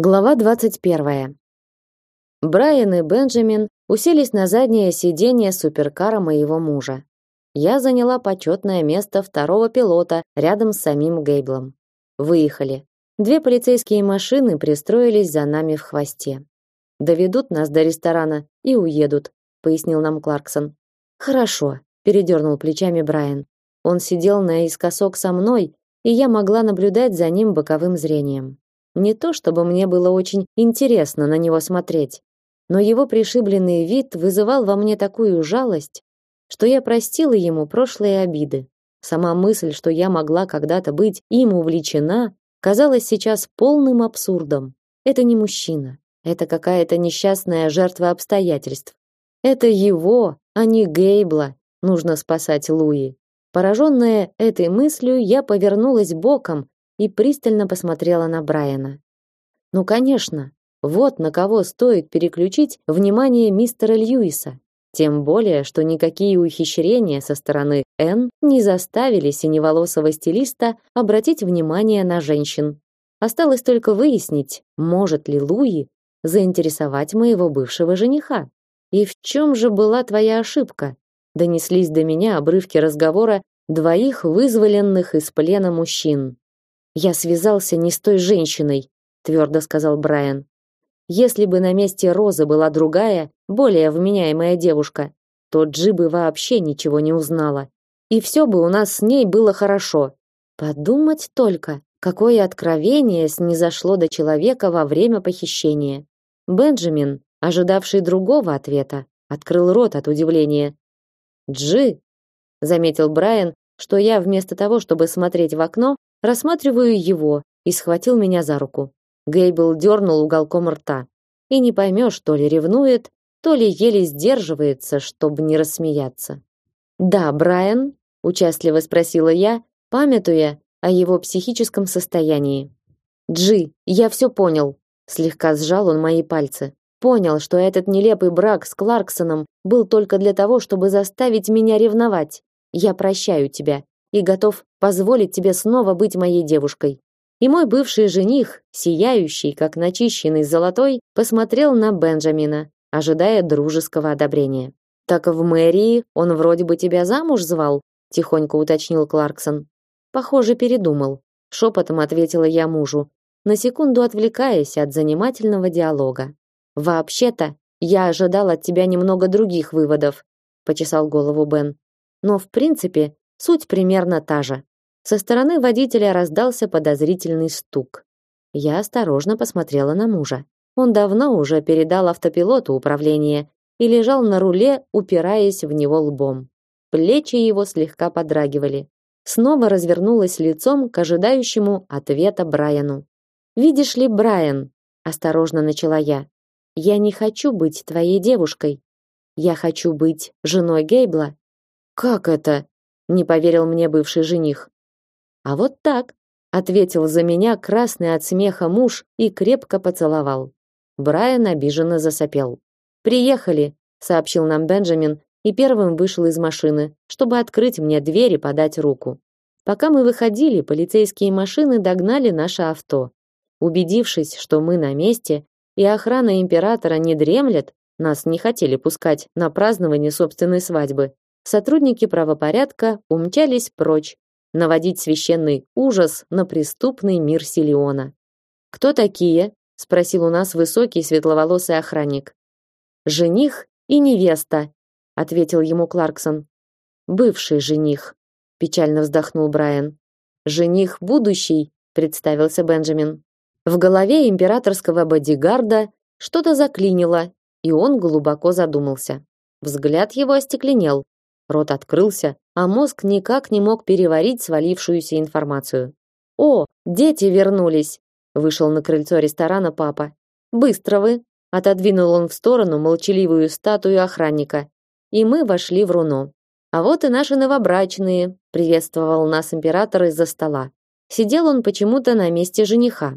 Глава 21. Брайан и Бенджамин уселись на заднее сиденье суперкара моего мужа. Я заняла почетное место второго пилота рядом с самим Гейблом. Выехали. Две полицейские машины пристроились за нами в хвосте. Доведут нас до ресторана и уедут, пояснил нам Кларксон. Хорошо, передернул плечами Брайан. Он сидел наискосок со мной, и я могла наблюдать за ним боковым зрением. Не то чтобы мне было очень интересно на него смотреть, но его пришибленный вид вызывал во мне такую жалость, что я простила ему прошлые обиды. Сама мысль, что я могла когда-то быть им увлечена, казалась сейчас полным абсурдом. Это не мужчина, это какая-то несчастная жертва обстоятельств. Это его, а не Гейбла, нужно спасать Луи. Пораженная этой мыслью, я повернулась боком и пристально посмотрела на Брайана. Ну, конечно, вот на кого стоит переключить внимание мистера Льюиса. Тем более, что никакие ухищрения со стороны Н не заставили синеволосого стилиста обратить внимание на женщин. Осталось только выяснить, может ли Луи заинтересовать моего бывшего жениха. И в чем же была твоя ошибка? Донеслись до меня обрывки разговора двоих вызволенных из плена мужчин. Я связался не с той женщиной, твердо сказал Брайан. Если бы на месте Розы была другая, более вменяемая девушка, то Джи бы вообще ничего не узнала. И все бы у нас с ней было хорошо. Подумать только, какое откровение снизошло до человека во время похищения. Бенджамин, ожидавший другого ответа, открыл рот от удивления. "Джи", заметил Брайан, что я вместо того, чтобы смотреть в окно, Рассматриваю его и схватил меня за руку. Гейбл дернул уголком рта. И не поймешь, то ли ревнует, то ли еле сдерживается, чтобы не рассмеяться. «Да, Брайан?» – участливо спросила я, памятуя о его психическом состоянии. «Джи, я все понял», – слегка сжал он мои пальцы. Понял, что этот нелепый брак с Кларксоном был только для того, чтобы заставить меня ревновать. Я прощаю тебя и готов позволить тебе снова быть моей девушкой. И мой бывший жених, сияющий, как начищенный золотой, посмотрел на Бенджамина, ожидая дружеского одобрения. Так в мэрии он вроде бы тебя замуж звал, тихонько уточнил Кларксон. Похоже, передумал, шепотом ответила я мужу, на секунду отвлекаясь от занимательного диалога. Вообще-то, я ожидал от тебя немного других выводов, почесал голову Бен. Но в принципе, Суть примерно та же. Со стороны водителя раздался подозрительный стук. Я осторожно посмотрела на мужа. Он давно уже передал автопилоту управление и лежал на руле, упираясь в него лбом. Плечи его слегка подрагивали. Снова развернулась лицом к ожидающему ответа Брайану. «Видишь ли, Брайан», — осторожно начала я, — «я не хочу быть твоей девушкой. Я хочу быть женой Гейбла». «Как это?» Не поверил мне бывший жених. А вот так, ответил за меня красный от смеха муж и крепко поцеловал. Брайан обиженно засопел. Приехали, сообщил нам Бенджамин и первым вышел из машины, чтобы открыть мне дверь и подать руку. Пока мы выходили, полицейские машины догнали наше авто. Убедившись, что мы на месте и охрана императора не дремлет, нас не хотели пускать на празднование собственной свадьбы сотрудники правопорядка умчались прочь, наводить священный ужас на преступный мир Силиона. Кто такие? спросил у нас высокий светловолосый охранник. Жених и невеста, ответил ему Кларксон. Бывший жених, печально вздохнул Брайан. Жених будущий, представился Бенджамин. В голове императорского бодигарда что-то заклинило, и он глубоко задумался. Взгляд его остекленел, Рот открылся, а мозг никак не мог переварить свалившуюся информацию. «О, дети вернулись!» Вышел на крыльцо ресторана папа. «Быстро вы!» Отодвинул он в сторону молчаливую статую охранника. И мы вошли в руно. «А вот и наши новобрачные!» Приветствовал нас император из-за стола. Сидел он почему-то на месте жениха.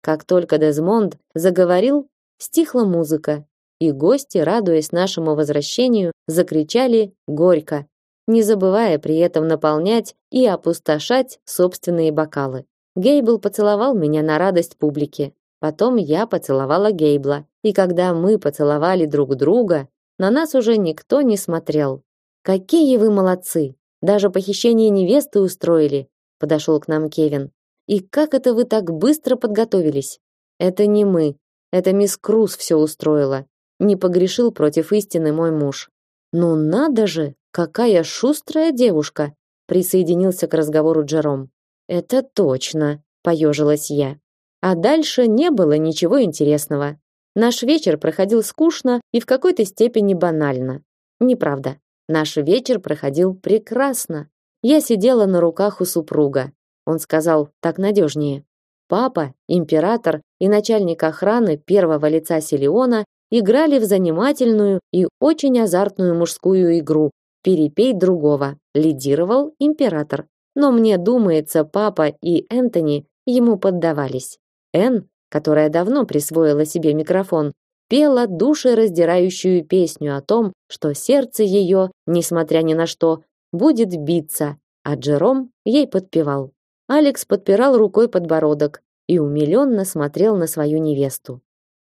Как только Дезмонд заговорил, стихла музыка, и гости, радуясь нашему возвращению, закричали горько, не забывая при этом наполнять и опустошать собственные бокалы. Гейбл поцеловал меня на радость публики. Потом я поцеловала Гейбла, и когда мы поцеловали друг друга, на нас уже никто не смотрел. Какие вы молодцы! Даже похищение невесты устроили, подошел к нам Кевин. И как это вы так быстро подготовились? Это не мы, это мисс Круз все устроила. Не погрешил против истины мой муж. Ну надо же, какая шустрая девушка, присоединился к разговору Джером. Это точно, поежилась я. А дальше не было ничего интересного. Наш вечер проходил скучно и в какой-то степени банально. Неправда. Наш вечер проходил прекрасно. Я сидела на руках у супруга. Он сказал, так надежнее. Папа, император и начальник охраны первого лица Селиона играли в занимательную и очень азартную мужскую игру «Перепей другого», лидировал император. Но мне думается, папа и Энтони ему поддавались. Эн, которая давно присвоила себе микрофон, пела душераздирающую песню о том, что сердце ее, несмотря ни на что, будет биться, а Джером ей подпевал. Алекс подпирал рукой подбородок и умиленно смотрел на свою невесту.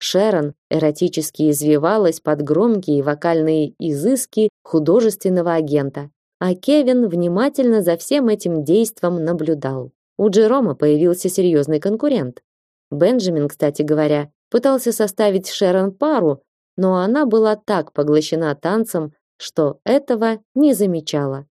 Шерон эротически извивалась под громкие вокальные изыски художественного агента, а Кевин внимательно за всем этим действом наблюдал. У Джерома появился серьезный конкурент. Бенджамин, кстати говоря, пытался составить Шерон пару, но она была так поглощена танцем, что этого не замечала.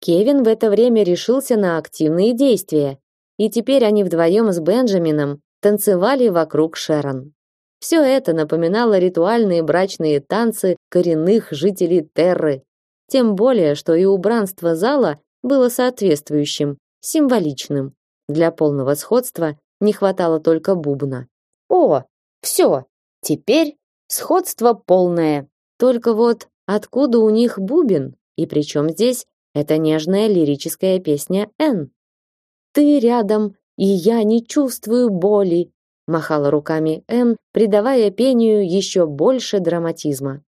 Кевин в это время решился на активные действия, и теперь они вдвоем с Бенджамином танцевали вокруг Шерон. Все это напоминало ритуальные брачные танцы коренных жителей Терры, тем более, что и убранство зала было соответствующим, символичным. Для полного сходства не хватало только бубна. О, все, теперь сходство полное. Только вот откуда у них бубен? И причем здесь эта нежная лирическая песня Н? Ты рядом, и я не чувствую боли, махала руками Н, придавая пению еще больше драматизма.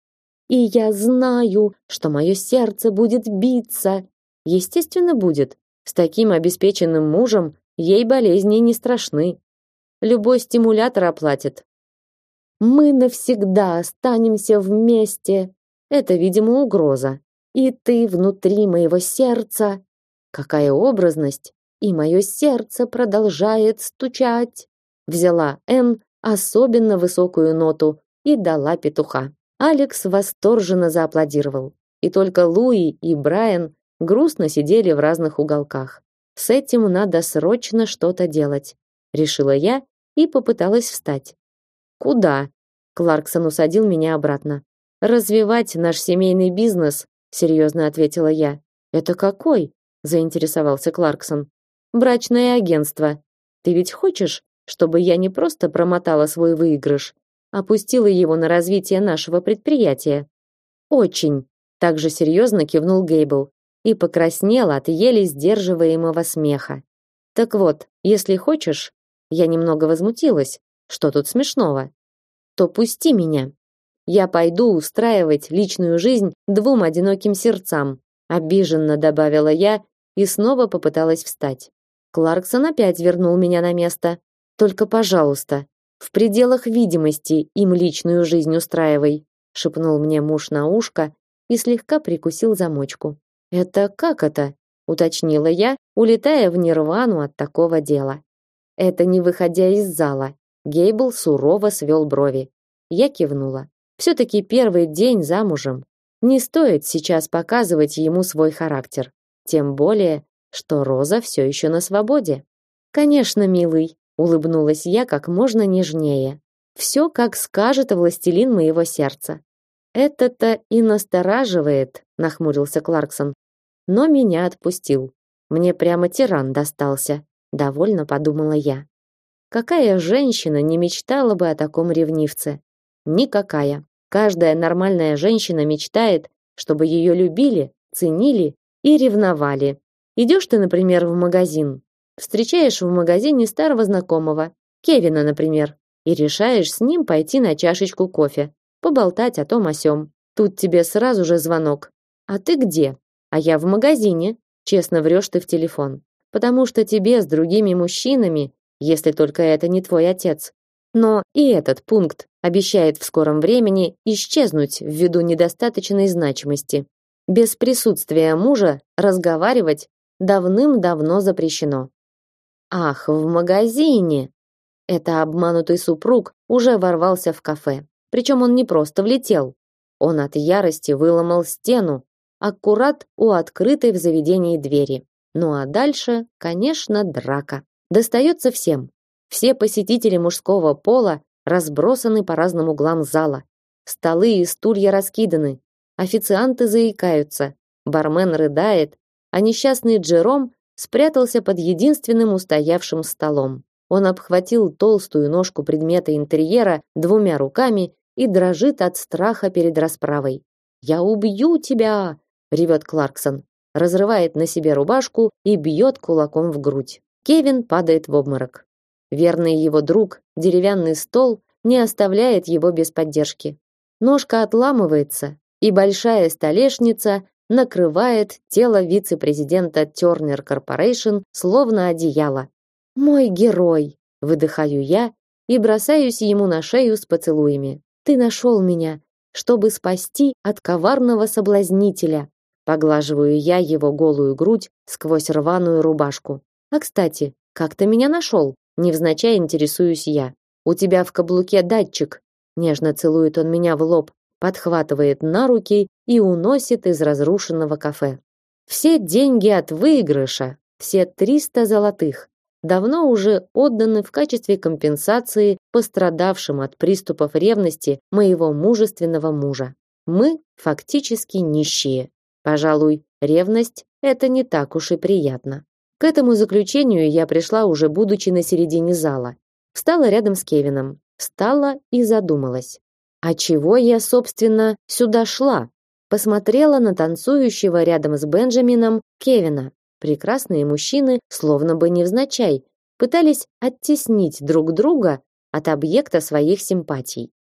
И я знаю, что мое сердце будет биться. Естественно, будет. С таким обеспеченным мужем Ей болезни не страшны. Любой стимулятор оплатит. Мы навсегда останемся вместе. Это, видимо, угроза. И ты внутри моего сердца. Какая образность! И мое сердце продолжает стучать. Взяла Н особенно высокую ноту и дала петуха. Алекс восторженно зааплодировал. И только Луи и Брайан грустно сидели в разных уголках. С этим надо срочно что-то делать, решила я и попыталась встать. Куда? Кларксон усадил меня обратно. Развивать наш семейный бизнес, серьезно ответила я. Это какой? заинтересовался Кларксон. Брачное агентство. Ты ведь хочешь, чтобы я не просто промотала свой выигрыш, а пустила его на развитие нашего предприятия? Очень, также серьезно кивнул Гейбл и покраснела от еле сдерживаемого смеха. Так вот, если хочешь, я немного возмутилась. Что тут смешного? То пусти меня. Я пойду устраивать личную жизнь двум одиноким сердцам, обиженно добавила я и снова попыталась встать. Кларксон опять вернул меня на место. Только, пожалуйста, в пределах видимости им личную жизнь устраивай, шепнул мне муж на ушко и слегка прикусил замочку. Это как это? уточнила я, улетая в нирвану от такого дела. Это не выходя из зала. Гейбл сурово свел брови. Я кивнула. все таки первый день замужем. Не стоит сейчас показывать ему свой характер, тем более, что Роза все еще на свободе. Конечно, милый, улыбнулась я как можно нежнее. Все, как скажет властелин моего сердца. Это-то и настораживает, нахмурился Кларксон. Но меня отпустил. Мне прямо тиран достался, довольно подумала я. Какая женщина не мечтала бы о таком ревнивце? Никакая. Каждая нормальная женщина мечтает, чтобы ее любили, ценили и ревновали. Идешь ты, например, в магазин, встречаешь в магазине старого знакомого, Кевина, например, и решаешь с ним пойти на чашечку кофе, поболтать о том о сём. Тут тебе сразу же звонок. А ты где? А я в магазине. Честно врешь ты в телефон. Потому что тебе с другими мужчинами, если только это не твой отец, Но и этот пункт обещает в скором времени исчезнуть ввиду недостаточной значимости. Без присутствия мужа разговаривать давным-давно запрещено. Ах, в магазине. Это обманутый супруг уже ворвался в кафе. Причем он не просто влетел. Он от ярости выломал стену, аккурат у открытой в заведении двери. Ну а дальше, конечно, драка. Достается всем. Все посетители мужского пола разбросаны по разным углам зала. Столы и стулья раскиданы. Официанты заикаются. Бармен рыдает, а несчастный Джером спрятался под единственным устоявшим столом. Он обхватил толстую ножку предмета интерьера двумя руками и дрожит от страха перед расправой. «Я убью тебя!» — ревет Кларксон. Разрывает на себе рубашку и бьет кулаком в грудь. Кевин падает в обморок. Верный его друг, деревянный стол, не оставляет его без поддержки. Ножка отламывается, и большая столешница накрывает тело вице-президента Turner Corporation словно одеяло. Мой герой, выдыхаю я и бросаюсь ему на шею с поцелуями. Ты нашел меня, чтобы спасти от коварного соблазнителя. Поглаживаю я его голую грудь сквозь рваную рубашку. А кстати, как ты меня нашел? Невзначай интересуюсь я. У тебя в каблуке датчик. Нежно целует он меня в лоб, подхватывает на руки и уносит из разрушенного кафе. Все деньги от выигрыша, все 300 золотых, давно уже отданы в качестве компенсации пострадавшим от приступов ревности моего мужественного мужа. Мы фактически нищие. Пожалуй, ревность это не так уж и приятно. К этому заключению я пришла уже будучи на середине зала. Встала рядом с Кевином, встала и задумалась. А чего я, собственно, сюда шла? Посмотрела на танцующего рядом с Бенджамином Кевина. Прекрасные мужчины, словно бы невзначай, пытались оттеснить друг друга от объекта своих симпатий.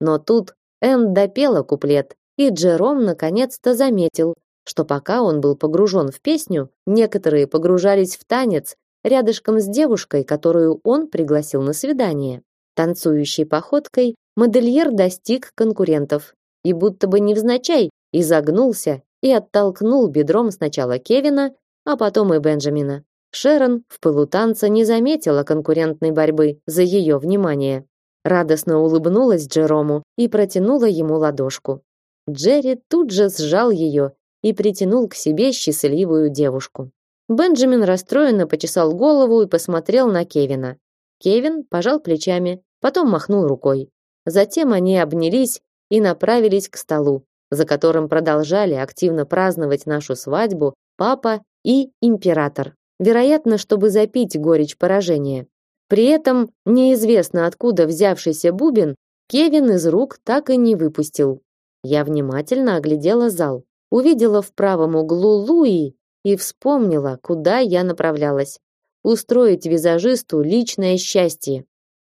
Но тут Энн допела куплет, и Джером наконец-то заметил, что пока он был погружен в песню, некоторые погружались в танец рядышком с девушкой, которую он пригласил на свидание. Танцующей походкой модельер достиг конкурентов и будто бы невзначай изогнулся и оттолкнул бедром сначала Кевина, а потом и Бенджамина. Шерон в пылу танца не заметила конкурентной борьбы за ее внимание. Радостно улыбнулась Джерому и протянула ему ладошку. Джерри тут же сжал ее и притянул к себе счастливую девушку. Бенджамин расстроенно почесал голову и посмотрел на Кевина. Кевин пожал плечами, потом махнул рукой. Затем они обнялись и направились к столу, за которым продолжали активно праздновать нашу свадьбу папа и император. Вероятно, чтобы запить горечь поражения. При этом неизвестно откуда взявшийся бубен Кевин из рук так и не выпустил. Я внимательно оглядела зал увидела в правом углу Луи и вспомнила, куда я направлялась. Устроить визажисту личное счастье.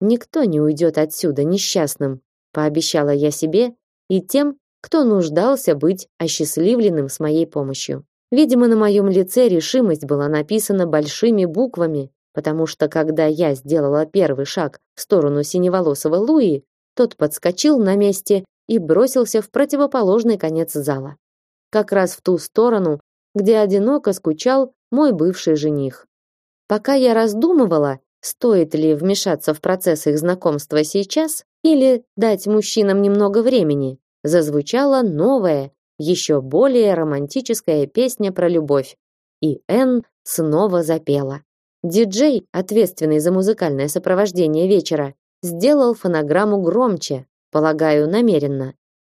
Никто не уйдет отсюда несчастным, пообещала я себе и тем, кто нуждался быть осчастливленным с моей помощью. Видимо, на моем лице решимость была написана большими буквами, потому что когда я сделала первый шаг в сторону синеволосого Луи, тот подскочил на месте и бросился в противоположный конец зала как раз в ту сторону, где одиноко скучал мой бывший жених. Пока я раздумывала, стоит ли вмешаться в процесс их знакомства сейчас или дать мужчинам немного времени, зазвучала новая, еще более романтическая песня про любовь. И Н снова запела. Диджей, ответственный за музыкальное сопровождение вечера, сделал фонограмму громче, полагаю, намеренно.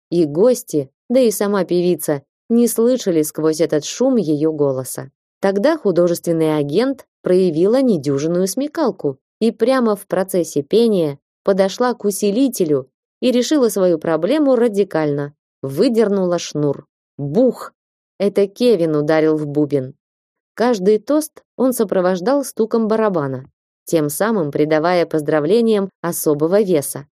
И гости, да и сама певица не слышали сквозь этот шум ее голоса. Тогда художественный агент проявила недюжинную смекалку и прямо в процессе пения подошла к усилителю и решила свою проблему радикально. Выдернула шнур. Бух! Это Кевин ударил в бубен. Каждый тост он сопровождал стуком барабана, тем самым придавая поздравлениям особого веса.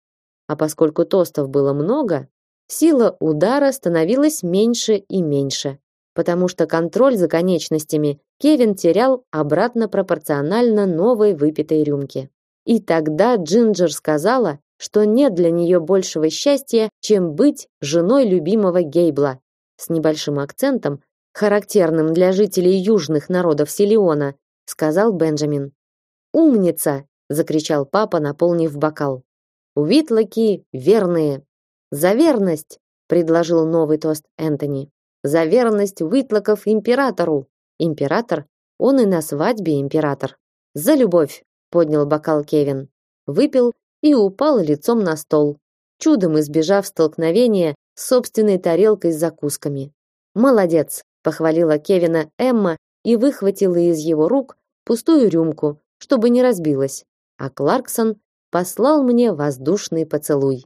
А поскольку тостов было много, Сила удара становилась меньше и меньше, потому что контроль за конечностями Кевин терял обратно пропорционально новой выпитой рюмке. И тогда Джинджер сказала, что нет для нее большего счастья, чем быть женой любимого Гейбла. С небольшим акцентом, характерным для жителей южных народов Силиона, сказал Бенджамин. Умница, закричал папа, наполнив бокал. Уитлоки верные. За верность, предложил новый тост Энтони. За верность Уитлоков императору. Император, он и на свадьбе император. За любовь, поднял бокал Кевин. Выпил и упал лицом на стол, чудом избежав столкновения с собственной тарелкой с закусками. Молодец, похвалила Кевина Эмма и выхватила из его рук пустую рюмку, чтобы не разбилась. А Кларксон послал мне воздушный поцелуй.